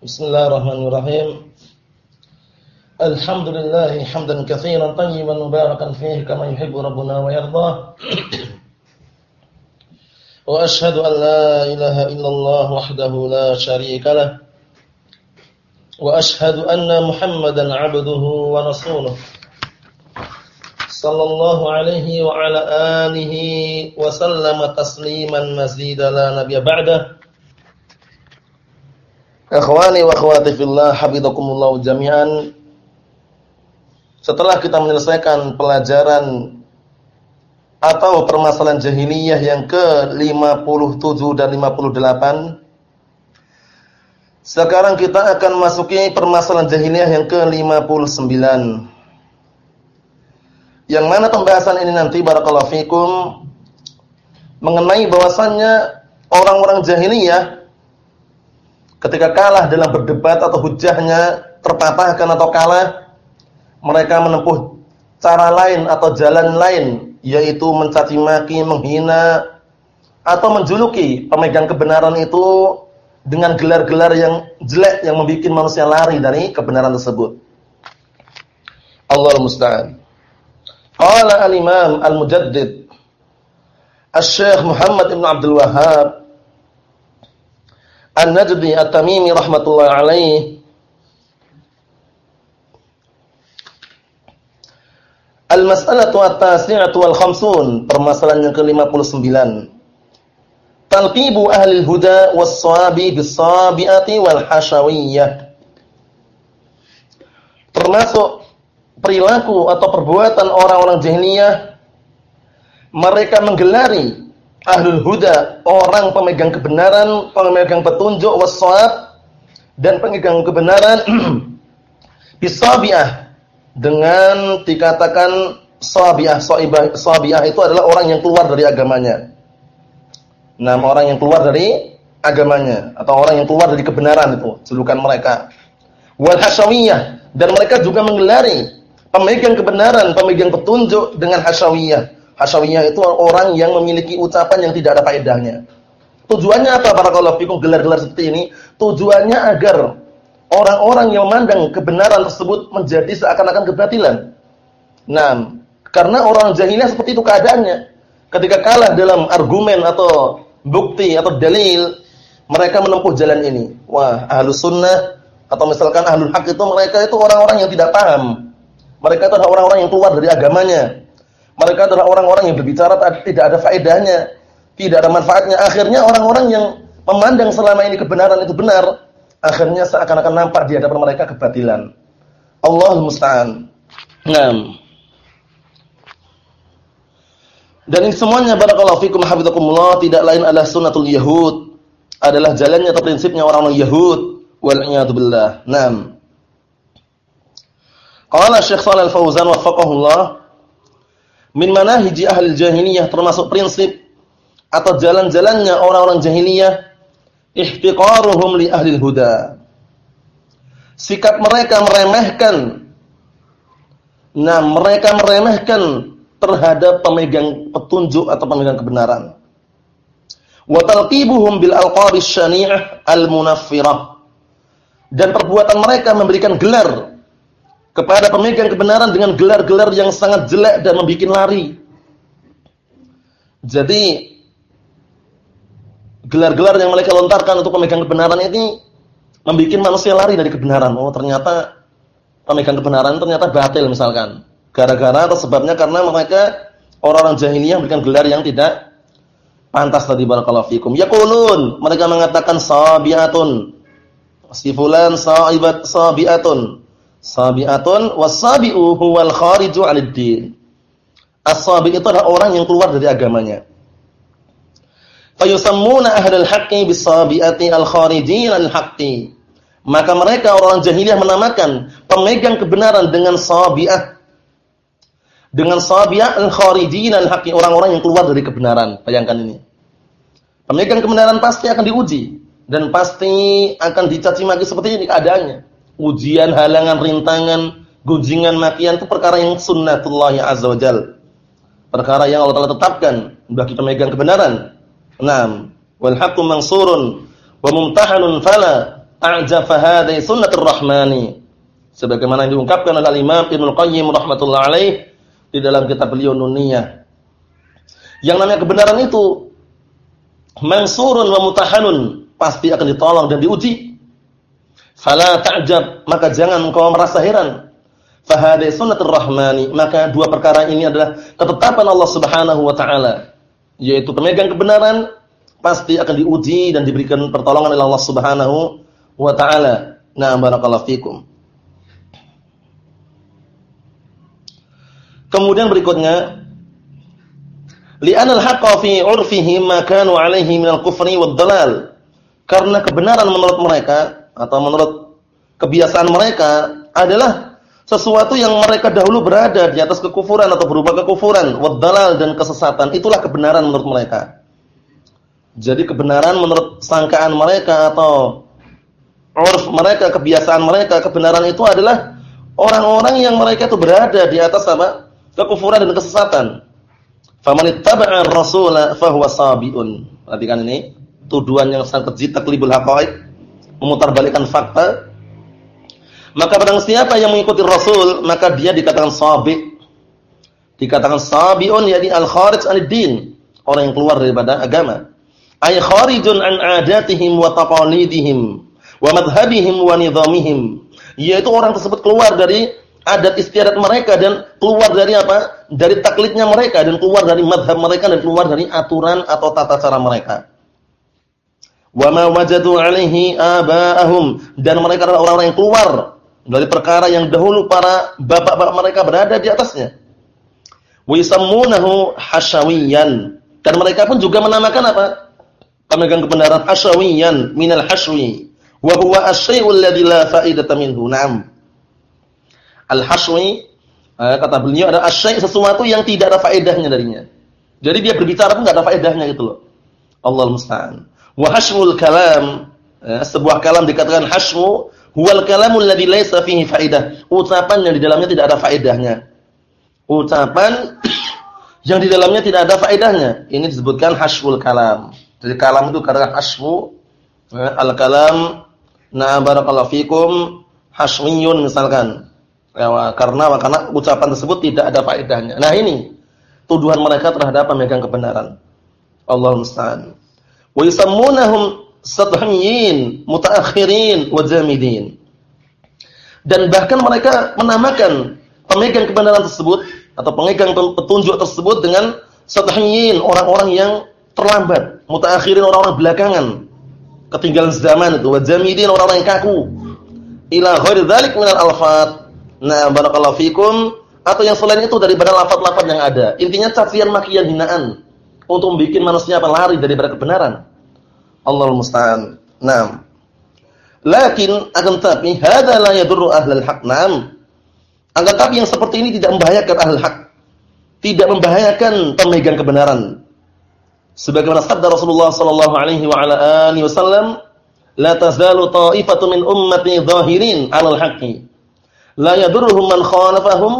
Bismillahirrahmanirrahim. Alhamdulillah hamdan katsiran tayyiban mubarakan fihi kama yuhibbu rabbuna wa yardah. Wa ashhadu an la ilaha illallah wahdahu la syarika lah. Wa ashhadu anna Muhammadan 'abduhu wa rasuluh. Sallallahu alaihi wa ala alihi wa sallama tasliman mazida la nabiyya ba'dahu. Ikhwani wa akhwati fillah hafizakumullah jami'an. Setelah kita menyelesaikan pelajaran atau permasalahan jahiliyah yang ke-57 dan 58, sekarang kita akan masuki permasalahan jahiliyah yang ke-59. Yang mana pembahasan ini nanti barakallahu fikum mengenai bahwasannya orang-orang jahiliyah ketika kalah dalam berdebat atau hujahnya terpatahkan atau kalah, mereka menempuh cara lain atau jalan lain, yaitu mencaci maki, menghina, atau menjuluki pemegang kebenaran itu dengan gelar-gelar yang jelek yang membuat manusia lari dari kebenaran tersebut. Allah musta'an. Qala al-Imam al-Mujaddid Asy-Syaikh Muhammad Ibn Abdul Wahhab An-Najdi At-Tamimi rahmatullahi alaih Al-mas'alatu at-tasi'atu wal khamsun, permasalahan yang ke-59. Talqibu ahli huda was-sawabi bis-sabiati wal hasyawiyyah. Termasuk perilaku atau perbuatan orang-orang jahiliyah mereka menggelari ahlul huda, orang pemegang kebenaran, pemegang petunjuk waswab dan pemegang kebenaran bisabiah dengan dikatakan sabiah, sabiah itu adalah orang yang keluar dari agamanya. Nah, orang yang keluar dari agamanya atau orang yang keluar dari kebenaran itu julukan mereka. Wal hasyawiyah dan mereka juga menggelari pemegang kebenaran, pemegang petunjuk dengan hasyawiyah Hasyawiyah itu orang yang memiliki ucapan yang tidak ada faedahnya. Tujuannya apa para fikum gelar-gelar seperti ini? Tujuannya agar orang-orang yang memandang kebenaran tersebut menjadi seakan-akan kebatilan. Nah, karena orang jahiliyah seperti itu keadaannya. Ketika kalah dalam argumen atau bukti atau dalil, mereka menempuh jalan ini. Wah, ahlus sunnah atau misalkan ahlul haq itu mereka itu orang-orang yang tidak paham. Mereka itu adalah orang-orang yang keluar dari agamanya. Mereka adalah orang-orang yang berbicara tidak ada faedahnya, tidak ada manfaatnya. Akhirnya orang-orang yang memandang selama ini kebenaran itu benar, akhirnya seakan-akan nampak di hadapan mereka kebatilan. Allah musta'an. Naam. Dan ini semuanya barakallahu fikum hafizakumullah tidak lain adalah sunnatul yahud. Adalah jalannya atau prinsipnya orang-orang Yahud wal iyad billah. Naam. Qala Syekh Shalal Fauzan waffaqahullah min manahiji ahli jahiliyah termasuk prinsip atau jalan-jalannya orang-orang jahiliyah ihtiqaruhum li ahli huda. Sikap mereka meremehkan nah mereka meremehkan terhadap pemegang petunjuk atau pemegang kebenaran. Wa talqibuhum bil alqabis syani'ah al munaffirah. Dan perbuatan mereka memberikan gelar kepada pemegang kebenaran dengan gelar-gelar yang sangat jelek dan membuat lari. Jadi gelar-gelar yang mereka lontarkan untuk pemegang kebenaran ini membuat manusia lari dari kebenaran. Oh, ternyata pemegang kebenaran ternyata batil misalkan. Gara-gara atau sebabnya karena mereka orang-orang jahiliyah memberikan gelar yang tidak pantas tadi barakallahu fikum. Yaqulun, mereka mengatakan sabiatun. Si fulan sa'ibat sabiatun Sabi'atun was-sabi'u huwal khariju 'anid din. As-sabi' itu adalah orang yang keluar dari agamanya. Fayusammuna ahlul haqqi bis-sabi'ati al-kharijin al-haqqi. Maka mereka orang jahiliyah menamakan pemegang kebenaran dengan sabi'ah. Dengan sabi'ah al-kharijin al-haqqi, orang-orang yang keluar dari kebenaran. Bayangkan ini. Pemegang kebenaran pasti akan diuji dan pasti akan dicaci maki seperti ini keadaannya ujian, halangan, rintangan, gunjingan, makian itu perkara yang sunnatullah ya azza wajal. Perkara yang Allah Taala tetapkan bagi pemegang kebenaran. Naam, wal haqqu mansurun wa mumtahanun fala a'jafa hadhihi sunnatur rahmani. Sebagaimana yang diungkapkan oleh Imam Ibnu Qayyim rahimatullah alaih di dalam kitab beliau Nuniyah. Yang namanya kebenaran itu mansurun wa mutahanun, pasti akan ditolong dan diuji. Fala ta'jab, maka jangan engkau merasa heran. Fahadi sunnatur rahmani, maka dua perkara ini adalah ketetapan Allah Subhanahu wa taala, yaitu pemegang kebenaran pasti akan diuji dan diberikan pertolongan oleh Allah Subhanahu wa taala. Nah, barakallahu fikum. Kemudian berikutnya li'anal haqqa fi 'urfihi ma kanu 'alaihi minal kufri wad dalal. Karena kebenaran menurut mereka atau menurut kebiasaan mereka adalah sesuatu yang mereka dahulu berada di atas kekufuran atau berupa kekufuran, wad dalal dan kesesatan. Itulah kebenaran menurut mereka. Jadi kebenaran menurut sangkaan mereka atau urf mereka, kebiasaan mereka, kebenaran itu adalah orang-orang yang mereka itu berada di atas apa? kekufuran dan kesesatan. Faman ittaba'a ar-rasula fahuwa sabiun. Perhatikan ini, tuduhan yang sangat keji taklibul haqaiq, memutarbalikkan fakta. Maka barang siapa yang mengikuti Rasul, maka dia dikatakan sabi. Dikatakan sabiun yakni al-kharij anid-din, orang yang keluar daripada agama. Ay kharijun an adatihim wa taqalidihim wa madhhabihim wa nizamihim. Yaitu orang tersebut keluar dari adat istiadat mereka dan keluar dari apa? Dari taklidnya mereka dan keluar dari madhab mereka dan keluar dari aturan atau tata cara mereka. Wa ma wajadu alaihi aba'ahum dan mereka adalah orang-orang yang keluar dari perkara yang dahulu para bapak-bapak mereka berada di atasnya. Wa yusammunahu hasyawiyan dan mereka pun juga menamakan apa? Pemegang kebenaran hasyawiyan minal haswi wa huwa asy-syai'ul ladzi la fa'idata minhu. Naam. Al-Hashwi eh, kata beliau ada asyai sesuatu yang tidak ada faedahnya darinya. Jadi dia berbicara pun enggak ada faedahnya gitu loh. Allah musta'an. Wa hashmul kalam, eh, sebuah kalam dikatakan hashmu huwal kalamul ladzi laisa fihi faedah. Ucapan yang di dalamnya tidak ada faedahnya. Ucapan yang di dalamnya tidak ada faedahnya. Ini disebutkan hashmul kalam. Jadi kalam itu karena hashmu eh, al-kalam na barakallahu fikum hashmiyun misalkan Ya, karena karena ucapan tersebut tidak ada faedahnya. Nah ini tuduhan mereka terhadap pemegang kebenaran. Allah musta'an. Wa yusammunahum mutaakhirin wa. Dan bahkan mereka menamakan pemegang kebenaran tersebut atau pemegang petunjuk tersebut dengan sadhamiyin, orang-orang yang terlambat, mutaakhirin orang-orang belakangan. Ketinggalan zaman itu, wa jamidin orang-orang yang kaku. Ila ghairi dzalik minal alfat Nah, barakallahu fikum atau yang selain itu daripada lafaz-lafaz yang ada. Intinya cacian makian hinaan untuk membuat manusia apa lari daripada kebenaran. Allahul musta'an. Naam. Lakin akan tapi hadza la yadurru ahlal haq. Naam. Akan tapi yang seperti ini tidak membahayakan ahlul haq. Tidak membahayakan pemegang kebenaran. Sebagaimana sabda Rasulullah sallallahu alaihi wa ala alihi wasallam, "La tazalu ta'ifatu min ummati dhahirin 'alal haqqi." la yadurruhum man khalafahum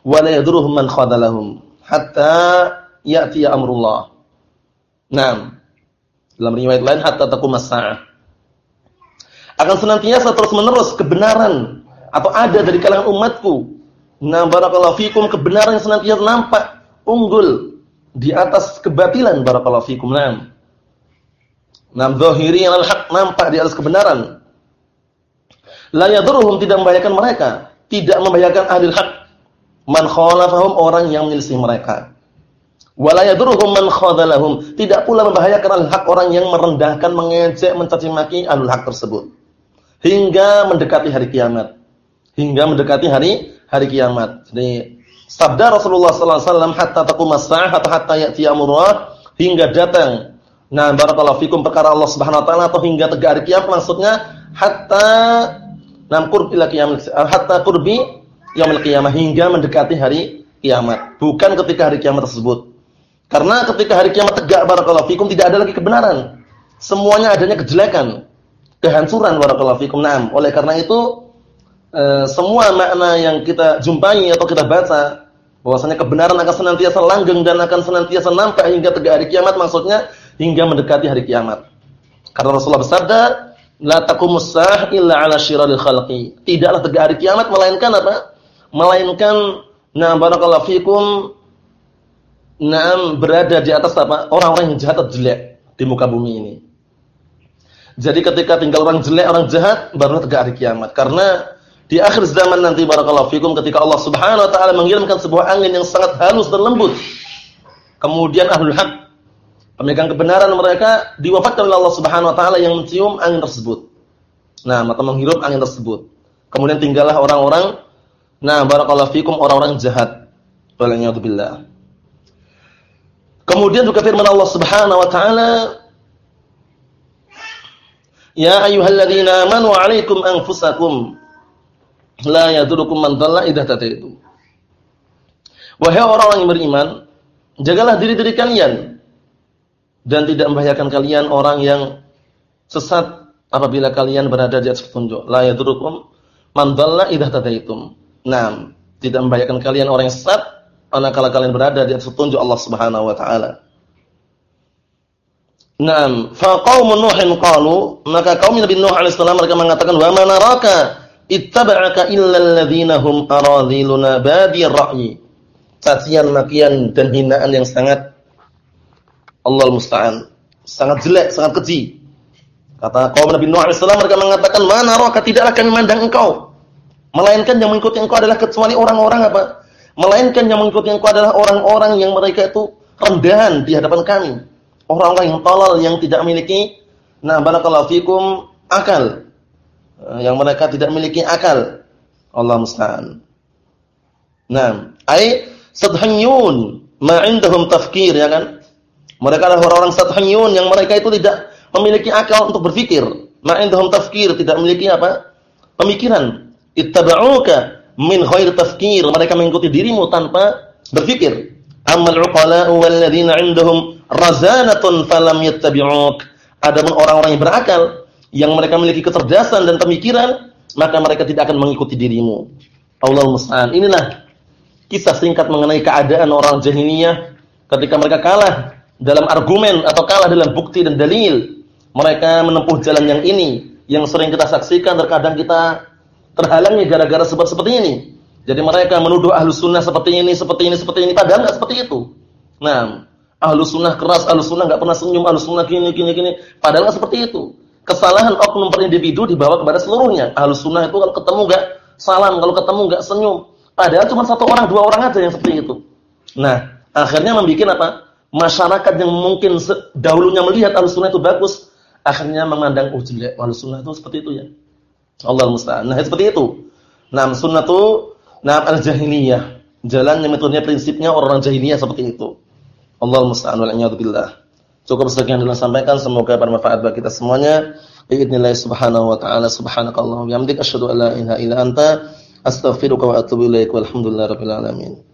wa la yadurruhum man khadalahum hatta ya'ti amrullah. Naam. Dalam riwayat lain hatta taqum as-saah. Akan senantiasa terus-menerus kebenaran atau ada dari kalangan umatku. Nah, barakallahu fikum kebenaran yang senantiasa nampak unggul di atas kebatilan barakallahu fikum. Naam. Naam zahiri al-haq nampak di atas kebenaran. La yadurruhum tidak membahayakan mereka tidak membahayakan ahli hak man khalafahum orang yang menyelisih mereka wala yadurruhum man khadalahum tidak pula membahayakan ahli hak orang yang merendahkan mengejek mencaci maki ahli hak tersebut. Hingga mendekati hari kiamat. Hingga mendekati hari hari kiamat. Jadi sabda Rasulullah sallallahu alaihi wasallam hatta taqumas atau hatta ya'ti amrullah hingga datang. Nah barakallahu fikum perkara Allah Subhanahu wa taala atau hingga tegak hari kiamat maksudnya hatta Nam qurb ila qiyamah hatta qurbi yaumil qiyamah hingga mendekati hari kiamat, bukan ketika hari kiamat tersebut. Karena ketika hari kiamat tegak barakallahu fikum tidak ada lagi kebenaran. Semuanya adanya kejelekan, kehancuran barakallahu fikum. Naam. Oleh karena itu e, semua makna yang kita jumpai atau kita baca bahwasanya kebenaran akan senantiasa langgeng dan akan senantiasa nampak hingga tegak hari kiamat maksudnya hingga mendekati hari kiamat. Karena Rasulullah bersabda, La taqumus sah illa 'ala khalqi. Tidaklah tegak hari kiamat melainkan apa? Melainkan na barakallahu fikum Naam berada di atas apa? Orang-orang yang jahat atau jelek di muka bumi ini. Jadi ketika tinggal orang jelek, orang jahat, baru tegak hari kiamat. Karena di akhir zaman nanti barakallahu fikum ketika Allah Subhanahu wa taala mengirimkan sebuah angin yang sangat halus dan lembut. Kemudian ahlul haq pemegang kebenaran mereka diwafatkan oleh Allah Subhanahu wa taala yang mencium angin tersebut. Nah, maka menghirup angin tersebut. Kemudian tinggallah orang-orang nah barakallahu fikum orang-orang jahat. Waliyadu Kemudian juga firman Allah Subhanahu wa taala Ya ayyuhalladzina amanu 'alaikum anfusakum la yadurukum man dhalla idza. Wahai orang-orang yang beriman, jagalah diri-diri kalian dan tidak membahayakan kalian orang yang sesat apabila kalian berada di atas petunjuk. La yadurukum man dhalla idza tadaitum. Naam, tidak membahayakan kalian orang yang sesat manakala kalian berada di atas petunjuk Allah Subhanahu wa taala. Naam, fa qaumun Nuhin qalu, maka kaum Nabi Nuh alaihi salam mereka mengatakan, "Wa ma naraka ittaba'aka illa alladziina hum aradhiluna badi ra'yi." Cacian, makian dan hinaan yang sangat Allah musta'an, sangat jelek, sangat keji. Kata kaum Nabi Nuh alaihi salam mereka mengatakan, "Ma naraka tidaklah kami memandang engkau." Melainkan yang mengikuti engkau adalah kecuali orang-orang apa? Melainkan yang mengikuti engkau adalah orang-orang yang mereka itu rendahan di hadapan kami. Orang-orang yang tolol yang tidak memiliki nah barakallahu fikum akal. Eh, yang mereka tidak memiliki akal. Allah musta'an. Nah, ai sadhanyun ma indahum tafkir ya kan? Mereka adalah orang-orang sadhanyun yang mereka itu tidak memiliki akal untuk berpikir. Ma indahum tafkir, tidak memiliki apa? Pemikiran. Ittaba'uka min khair tafkir, mereka mengikuti dirimu tanpa berpikir. Amal uqala'u walladzina 'indahum razanatun falam yattabi'uk. Adapun orang-orang yang berakal yang mereka memiliki kecerdasan dan pemikiran, maka mereka tidak akan mengikuti dirimu. Allah musta'an. Inilah kisah singkat mengenai keadaan orang jahiliyah ketika mereka kalah dalam argumen atau kalah dalam bukti dan dalil. Mereka menempuh jalan yang ini yang sering kita saksikan terkadang kita terhalangi gara-gara sebab seperti ini. Jadi mereka menuduh ahlu sunnah seperti ini, seperti ini, seperti ini. Padahal nggak seperti itu. Nah, ahlu sunnah keras, ahlu sunnah nggak pernah senyum, ahlu sunnah gini, gini, gini. Padahal nggak seperti itu. Kesalahan oknum per individu dibawa kepada seluruhnya. Ahlu sunnah itu kalau ketemu nggak salam, kalau ketemu nggak senyum. Padahal cuma satu orang, dua orang aja yang seperti itu. Nah, akhirnya membuat apa? Masyarakat yang mungkin dahulunya melihat ahlu sunnah itu bagus, akhirnya memandang oh jelek ahlu sunnah itu seperti itu ya. Allah musta'an. Nah, seperti itu. Nah, sunnatu nah al-jahiliyah. Jalannya metodenya prinsipnya orang-orang jahiliyah seperti itu. Allah musta'an wal. Cukup sekian dulu sampaikan semoga bermanfaat bagi kita semuanya. Biidznillah subhanahu wa ta'ala subhanakallahumma wa bihamdika asyhadu an la ilaha illa anta astaghfiruka wa atubu ilaik. Walhamdulillahirabbil alamin.